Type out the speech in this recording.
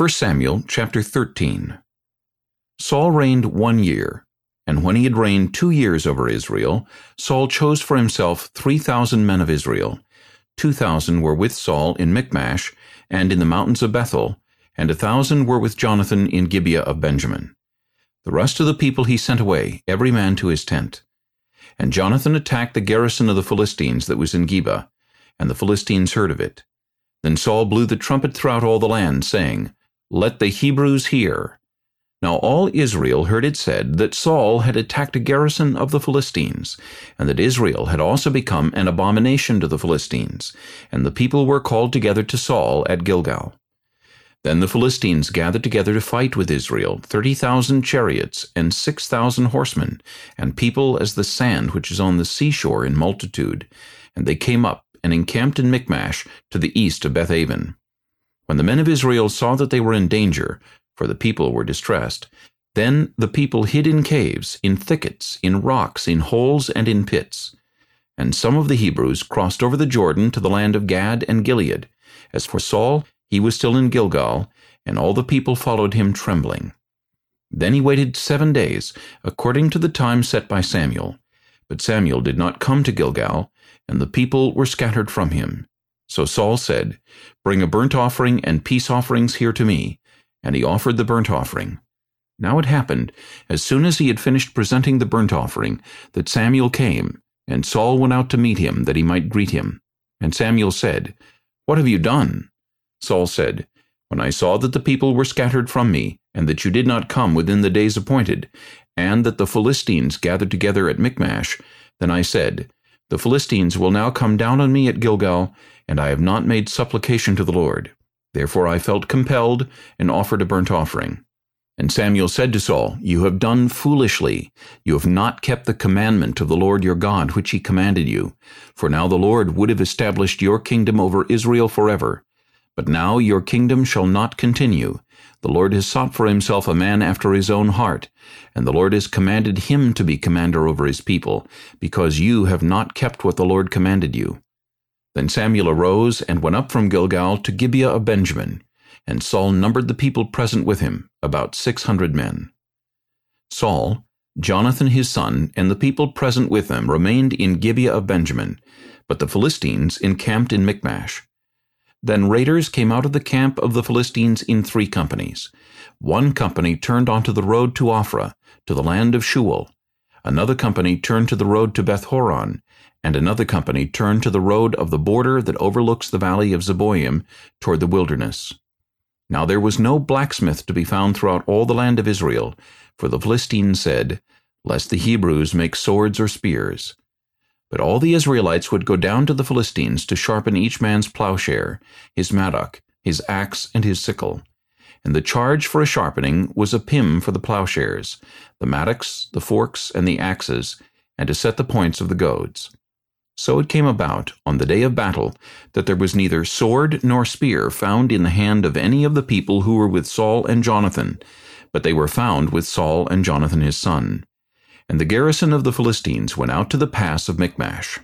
1 Samuel chapter 13 Saul reigned one year, and when he had reigned two years over Israel, Saul chose for himself three thousand men of Israel. Two thousand were with Saul in Michmash, and in the mountains of Bethel, and a thousand were with Jonathan in Gibeah of Benjamin. The rest of the people he sent away, every man to his tent. And Jonathan attacked the garrison of the Philistines that was in Geba, and the Philistines heard of it. Then Saul blew the trumpet throughout all the land, saying, Let the Hebrews hear. Now all Israel heard it said that Saul had attacked a garrison of the Philistines, and that Israel had also become an abomination to the Philistines, and the people were called together to Saul at Gilgal. Then the Philistines gathered together to fight with Israel, thirty thousand chariots, and six thousand horsemen, and people as the sand which is on the seashore in multitude. And they came up, and encamped in Michmash to the east of Bethaven. When the men of Israel saw that they were in danger, for the people were distressed, then the people hid in caves, in thickets, in rocks, in holes, and in pits. And some of the Hebrews crossed over the Jordan to the land of Gad and Gilead. As for Saul, he was still in Gilgal, and all the people followed him trembling. Then he waited seven days, according to the time set by Samuel. But Samuel did not come to Gilgal, and the people were scattered from him. So Saul said, Bring a burnt offering and peace offerings here to me. And he offered the burnt offering. Now it happened, as soon as he had finished presenting the burnt offering, that Samuel came, and Saul went out to meet him, that he might greet him. And Samuel said, What have you done? Saul said, When I saw that the people were scattered from me, and that you did not come within the days appointed, and that the Philistines gathered together at Michmash, then I said, the Philistines will now come down on me at Gilgal, and I have not made supplication to the Lord. Therefore I felt compelled, and offered a burnt offering. And Samuel said to Saul, You have done foolishly. You have not kept the commandment of the Lord your God, which he commanded you. For now the Lord would have established your kingdom over Israel forever. But now your kingdom shall not continue. The Lord has sought for himself a man after his own heart, and the Lord has commanded him to be commander over his people, because you have not kept what the Lord commanded you. Then Samuel arose and went up from Gilgal to Gibeah of Benjamin, and Saul numbered the people present with him, about six hundred men. Saul, Jonathan his son, and the people present with them remained in Gibeah of Benjamin, but the Philistines encamped in Michmash. Then raiders came out of the camp of the Philistines in three companies. One company turned onto the road to Ophrah, to the land of Shual. Another company turned to the road to Beth-horon, and another company turned to the road of the border that overlooks the valley of Zeboim toward the wilderness. Now there was no blacksmith to be found throughout all the land of Israel, for the Philistines said, Lest the Hebrews make swords or spears. But all the Israelites would go down to the Philistines to sharpen each man's plowshare, his mattock, his axe, and his sickle and the charge for a sharpening was a pim for the plowshares, the mattocks, the forks, and the axes, and to set the points of the goads. So it came about, on the day of battle, that there was neither sword nor spear found in the hand of any of the people who were with Saul and Jonathan, but they were found with Saul and Jonathan his son. And the garrison of the Philistines went out to the pass of Michmash.